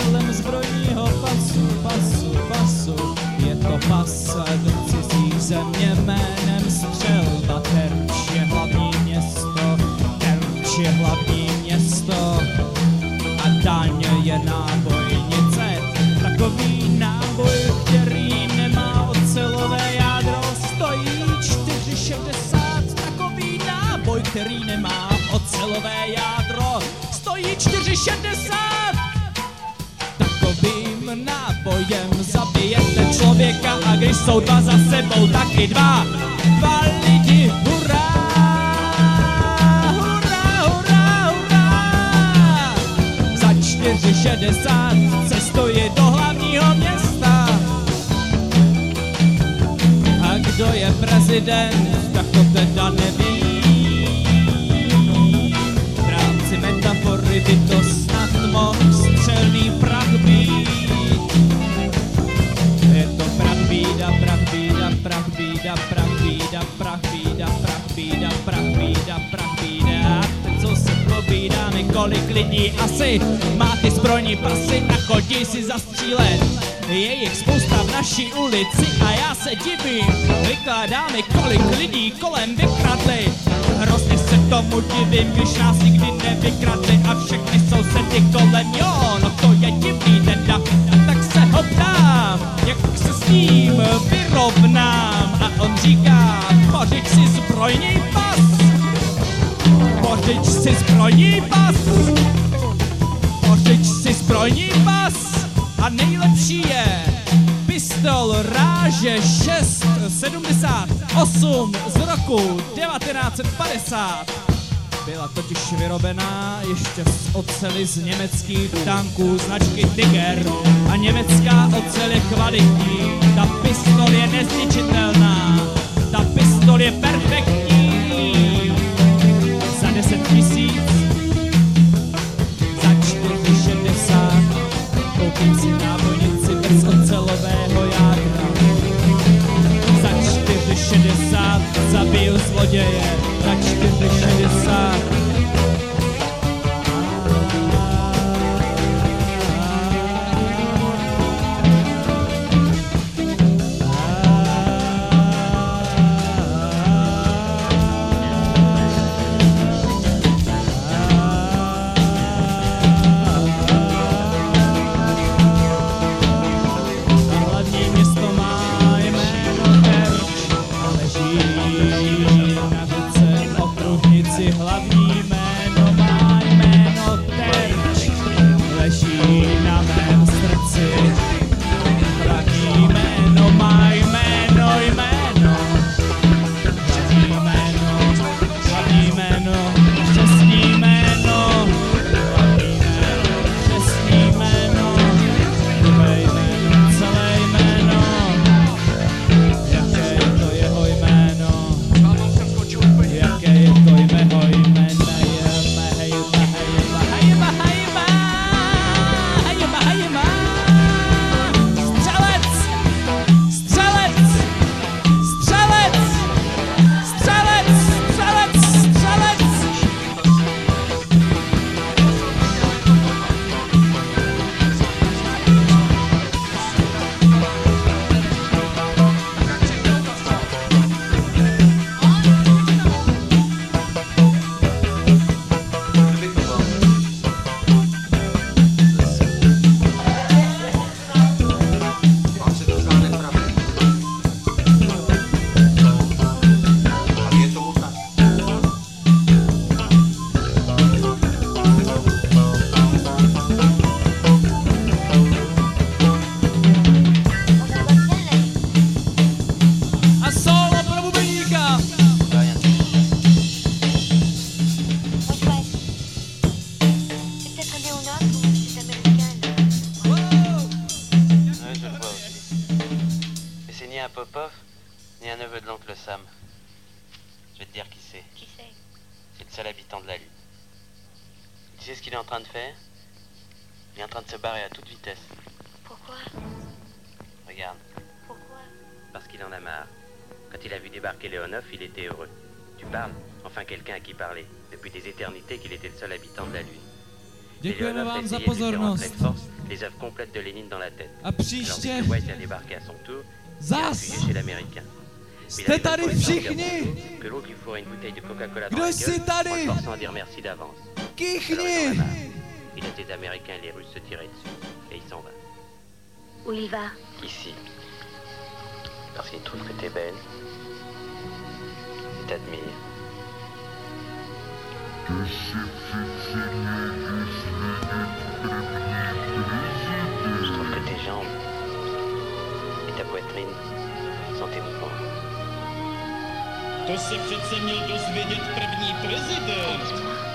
držitelem zbrojního pasu, pasu, pasu. Je to pas do cizí země jménem Střelba. Terč je hlavní město, Terč je hlavní město. A daň je nábojnice, takový náboj, který nemá ocelové jádro, stojí 4,60. Takový náboj, který nemá ocelové jádro, stojí 4,60. Nábojem zabijete člověka a když jsou dva za sebou, taky dva, dva lidi, hurá! Hurá, hurá, hurá! Za 4,60 cestuje do hlavního města. A kdo je prezident, tak to teda neví. V rámci metafory by to snad mohl střelný prach se pobídáme, kolik lidí asi má ty zbrojní pasy a chodí si zastřílet. Je jich spousta v naší ulici a já se divím, vykládáme, kolik lidí kolem vykradli. Hrozně se tomu divím, když nás nikdy nevykradli a všechny sousedy kolem, jo, no to je divný teda. Tak se ho ptám, jak se s ním vyrovnám a on říká, pořiď si zbrojní pas, pořiď si zbrojní pas, pořiď si zbrojní pas a nejlepší je pistol ráže 678 z roku 1950. Byla totiž vyrobená ještě z oceli z německých tanků značky Tiger a německá ocel je kvalitní. Ta pistol je nezničitelná, ta pistol je perfektní. Hlavní vais te dire qui c'est. Qui c'est? C'est le seul habitant de la Lune. Tu sais ce qu'il est en train de faire? Il est en train de se barrer à toute vitesse. Pourquoi? Regarde, Pourquoi? Parce qu'il en a marre. Quand il a vu débarquer Léonov, il était heureux. Tu parles Enfin quelqu'un à qui parler. Depuis des éternités qu'il était le seul habitant de la Lune. Léonov vám za force, les œuvres complètes de Lénine dans la tête. A Alors příště Mr. White a débarqué à son tour zas chez l'américain. C'est tarif, Kichnir! Que l'autre lui fera une bouteille de Coca-Cola dans la maison, mais il est trop sans dire merci d'avance. Kichnir! Il était américain et les Russes se tiraient dessus, et il s'en va. Où il va? Ici. Parce qu'il trouve que t'es belle. Il t'admire. To se přece měl dozvědět první prezident.